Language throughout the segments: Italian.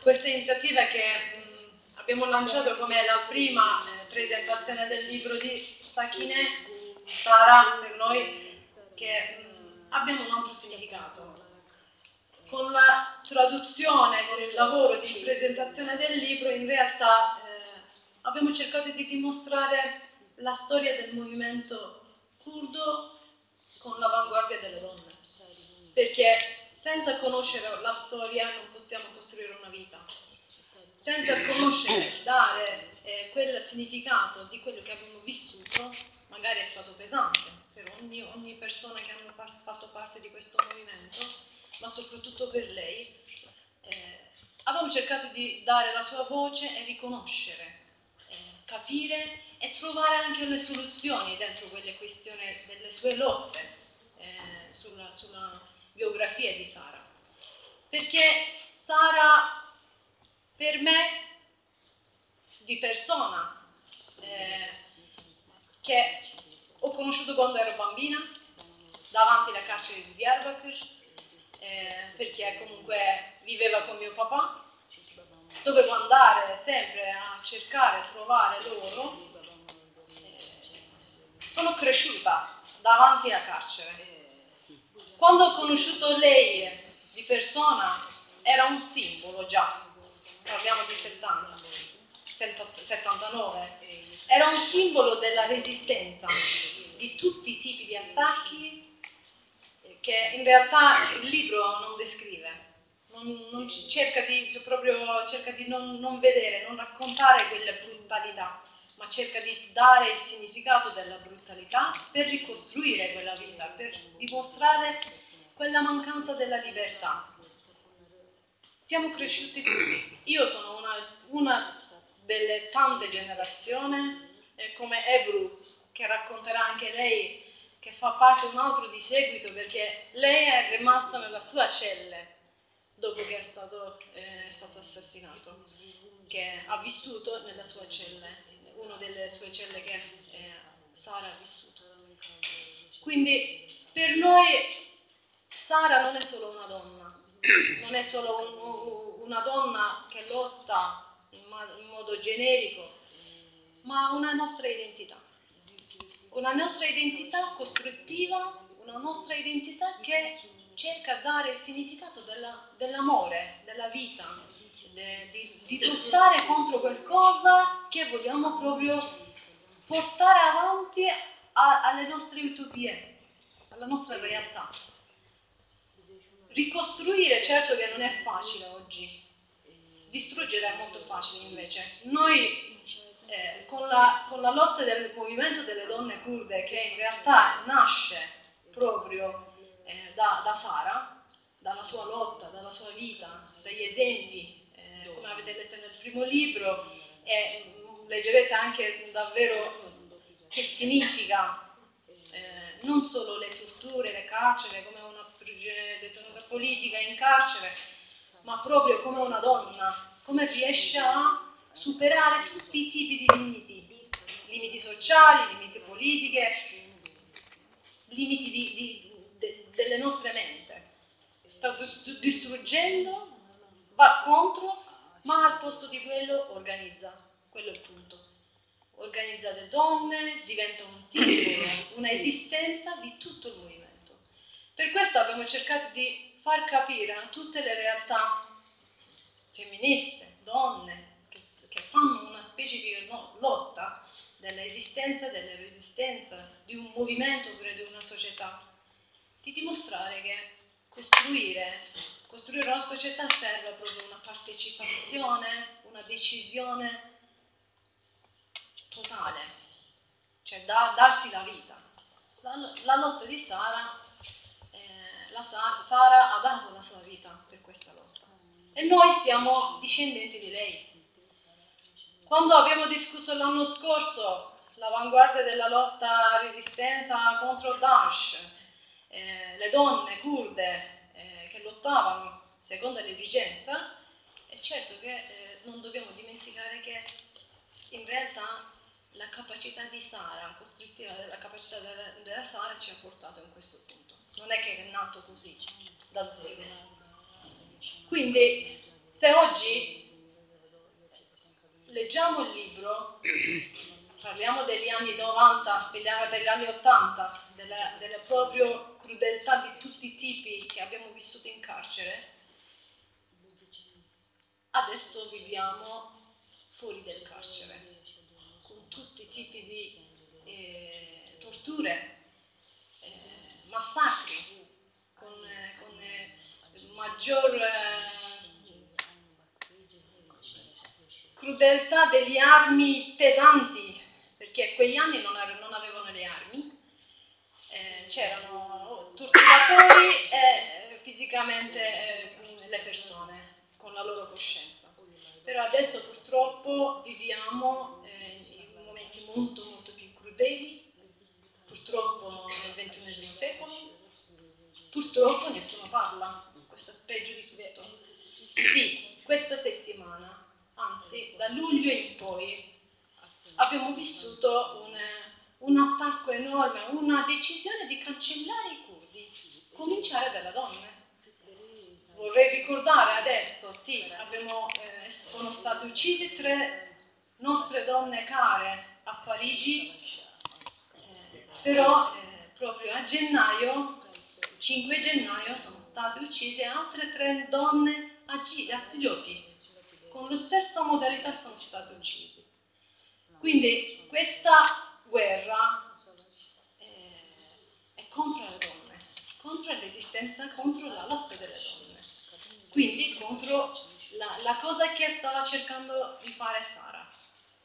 questa iniziativa che mh, abbiamo lanciato come la prima eh, presentazione del libro di Sakine Sara per noi che mh, abbiamo un altro significato. Con la traduzione, con il lavoro di presentazione del libro, in realtà eh, abbiamo cercato di dimostrare la storia del movimento curdo con l'avanguardia delle donne. Perché senza conoscere la storia non possiamo costruire una vita. Senza conoscere, dare eh, quel significato di quello che abbiamo vissuto, magari è stato pesante per ogni, ogni persona che ha par- fatto parte di questo movimento, ma soprattutto per lei. Eh, abbiamo cercato di dare la sua voce e riconoscere, eh, capire e trovare anche le soluzioni dentro quelle questioni delle sue lotte eh, sulla, sulla biografia di Sara. Perché Sara, per me, di persona, eh, che ho conosciuto quando ero bambina, davanti alla carcere di Diyarbakir, eh, perché comunque viveva con mio papà, dovevo andare sempre a cercare, trovare loro. Eh, sono cresciuta davanti alla carcere quando ho conosciuto lei di persona era un simbolo già, parliamo di 70, 79, era un simbolo della resistenza di tutti i tipi di attacchi che in realtà il libro non descrive. Non, non cerca di, cioè proprio, cerca di non, non vedere, non raccontare quelle brutalità, ma cerca di dare il significato della brutalità per ricostruire quella vita, per dimostrare quella mancanza della libertà. Siamo cresciuti così. Io sono una, una delle tante generazioni, eh, come Ebru, che racconterà anche lei, che fa parte un altro di seguito, perché lei è rimasta nella sua cella dopo che è stato, eh, è stato assassinato, che ha vissuto nella sua cella una delle sue celle che eh, Sara ha vissuto. Quindi per noi Sara non è solo una donna, non è solo un, una donna che lotta in, in modo generico, ma una nostra identità. Una nostra identità costruttiva, una nostra identità che cerca di dare il significato della, dell'amore, della vita, di, di lottare contro qualcosa che vogliamo proprio portare avanti a, alle nostre utopie, alla nostra realtà. Ricostruire certo che non è facile oggi, distruggere è molto facile invece. Noi eh, con, la, con, la, lotta del movimento delle donne kurde che in realtà nasce proprio eh, da, da Sara, dalla sua lotta, dalla sua vita, dagli esempi come avete letto nel primo libro, e leggerete anche davvero che significa eh, non solo le torture, le carcere, come una detenuta politica in carcere, ma proprio come una donna, come riesce a superare tutti i tipi di limiti, limiti sociali, limiti politiche, limiti di, di, de, delle nostre mente. Sta distruggendo, va contro ma al posto di quello organizza, quello è il punto. Organizza le donne, diventa un simbolo, una esistenza di tutto il movimento. Per questo abbiamo cercato di far capire a tutte le realtà femministe, donne, che, che fanno una specifica no, lotta dell'esistenza, della resistenza di un movimento oppure di una società, di dimostrare che costruire Costruire una società serve proprio una partecipazione, una decisione totale, cioè da, darsi la vita. La, la lotta di Sara, eh, la Sara, Sara ha dato la sua vita per questa lotta e noi siamo discendenti di lei. Quando abbiamo discusso l'anno scorso l'avanguardia della lotta resistenza contro Daesh, eh, le donne kurde lottavano secondo l'esigenza, è certo che eh, non dobbiamo dimenticare che in realtà la capacità di Sara, costruttiva della capacità della, della Sara ci ha portato in questo punto. Non è che è nato così, da zero. Quindi Se oggi leggiamo il libro, parliamo degli anni 90, degli anni 80, della, della propria crudeltà di tutti i tipi che abbiamo vissuto in carcere, adesso viviamo fuori del carcere, con tutti i tipi di eh, torture, eh, massacri, con, eh, con eh, maggior eh, crudeltà delle armi pesanti, perché quegli anni non, non avevano le armi, eh, c'erano torturatori e fisicamente le persone con la loro coscienza. Però adesso purtroppo viviamo eh, in momenti molto molto più crudeli, purtroppo nel XXI secolo, purtroppo nessuno parla, questo è peggio di tutto. Sì, questa settimana, anzi da luglio in poi, abbiamo vissuto un, un attacco enorme, una decisione di cancellare i curdi, cominciare dalle donne vorrei ricordare adesso, sì, abbiamo, eh, sono state uccise tre nostre donne care a Parigi, eh, però eh, proprio a gennaio, 5 gennaio, sono state uccise altre tre donne a, G- a Siliopi, con la stessa modalità sono state uccise. Quindi questa guerra eh, è contro le donne, contro l'esistenza, contro la lotta delle donne. Quindi contro la, la cosa che stava cercando di fare Sara.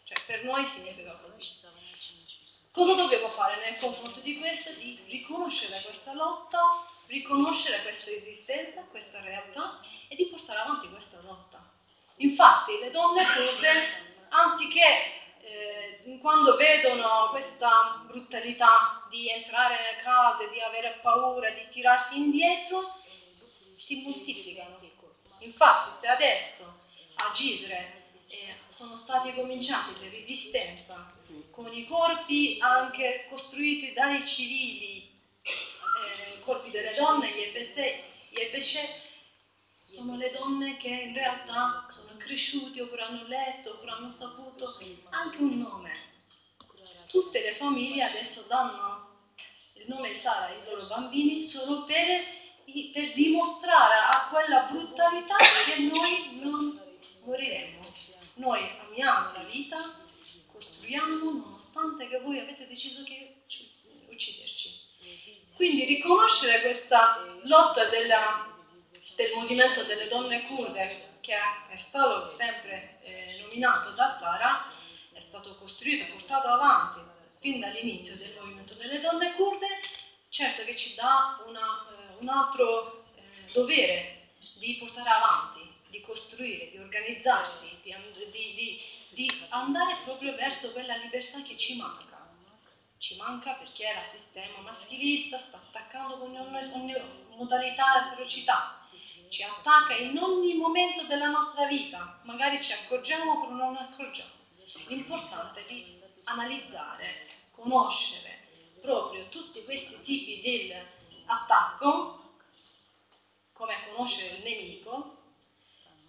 Cioè per noi significa così. Cosa dobbiamo fare nel confronto di questo? Di riconoscere questa lotta, riconoscere questa esistenza, questa realtà e di portare avanti questa lotta. Infatti le donne kurde, anziché eh, quando vedono questa brutalità di entrare nelle case, di avere paura, di tirarsi indietro, si moltiplicano. Infatti se adesso a Gisre eh, sono state cominciate le resistenze con i corpi anche costruiti dai civili, eh, corpi delle donne, gli Epeshe, sono le donne che in realtà sono cresciute oppure hanno letto oppure hanno saputo anche un nome. Tutte le famiglie adesso danno il nome di Sara ai loro bambini solo per per dimostrare a quella brutalità che noi non moriremo. Noi amiamo la vita, costruiamo nonostante che voi avete deciso che ucciderci. Quindi riconoscere questa lotta della, del movimento delle donne kurde, che è stato sempre eh, nominato da Sara, è stato costruito, portato avanti fin dall'inizio del movimento delle donne kurde, certo che ci dà una un altro eh, dovere di portare avanti, di costruire, di organizzarsi, di, di, di, andare proprio verso quella libertà che ci manca. Ci manca perché il sistema maschilista sta attaccando con ogni, ogni modalità e velocità, ci attacca in ogni momento della nostra vita, magari ci accorgiamo però non accorgiamo. L'importante è di analizzare, conoscere proprio tutti questi tipi di attacco, come conoscere il nemico,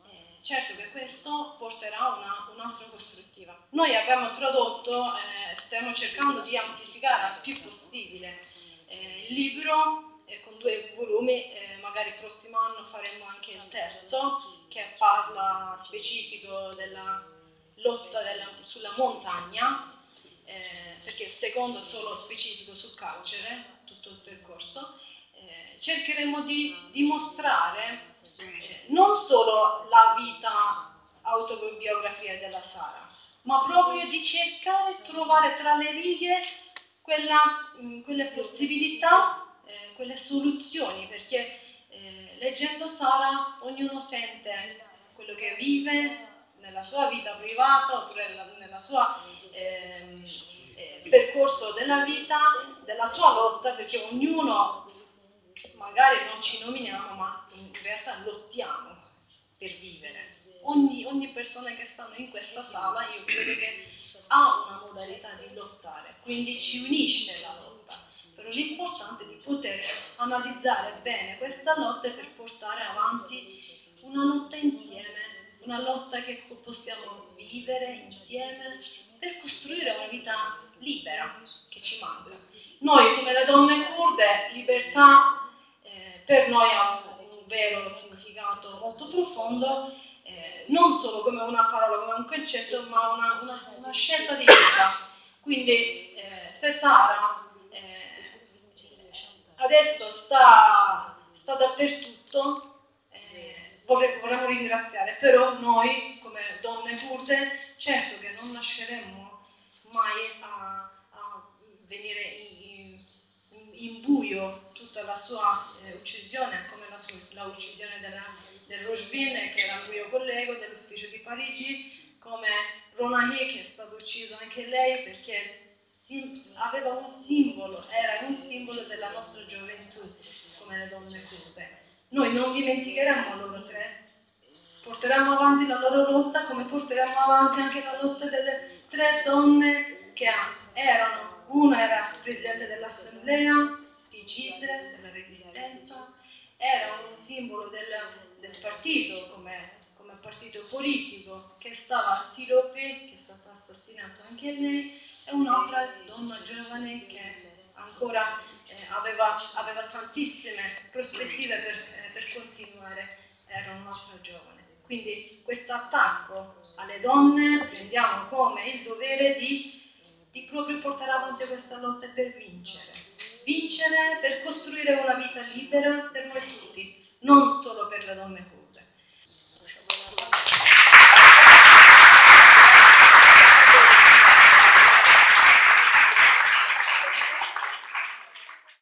eh, certo che questo porterà una, un'altra costruttiva. Noi abbiamo tradotto, eh, stiamo cercando di amplificare il più possibile eh, il libro eh, con due volumi, eh, magari il prossimo anno faremo anche il terzo che parla specifico della lotta della, sulla montagna, eh, perché il secondo è solo specifico sul carcere, tutto il percorso, cercheremo di dimostrare eh, non solo la vita autobiografia della Sara, ma proprio di cercare di trovare tra le righe quella, mm, quelle possibilità, eh, quelle soluzioni, perché eh, leggendo Sara ognuno sente quello che vive nella sua vita privata oppure nella sua ehm, eh, percorso della vita, della sua lotta, perché ognuno magari non ci nominiamo, ma in realtà lottiamo per vivere. Ogni, ogni persona che sta in questa sala io credo che ha una modalità di lottare, quindi ci unisce la lotta. Però l'importante è di poter analizzare bene questa lotta per portare avanti una lotta insieme una lotta che possiamo vivere insieme per costruire una vita libera che ci manca. Noi come le donne kurde, libertà per noi ha un vero significato molto profondo, eh, non solo come una parola, come un concetto, ma una, una, una scelta di vita. Quindi eh, se Sara eh, adesso sta, sta dappertutto, eh, vorremmo ringraziare, però noi come donne kurde certo che non lasceremo mai a, a venire in, in, buio tutta la sua eh, uccisione, come la, sua, la uccisione della, del Rojbin, che era il mio collega dell'ufficio di Parigi, come Ronahi che è stato ucciso anche lei perché aveva un simbolo, era un simbolo della nostra gioventù come le donne kurde. Noi non dimenticheremo loro tre, porteremo avanti la loro lotta come porteremo avanti anche la lotta delle tre donne che erano, una era presidente dell'assemblea di Gise, della resistenza, era un simbolo del, del partito come, come, partito politico che stava a Silopi, che è stato assassinato anche lei, e un'altra donna giovane che ancora eh, aveva, aveva, tantissime prospettive per, eh, per continuare, era un'altra giovane. Quindi questo attacco alle donne prendiamo come il dovere di, di proprio portare avanti questa lotta per vincere. Vincere per costruire una vita libera per noi tutti, non solo per le donne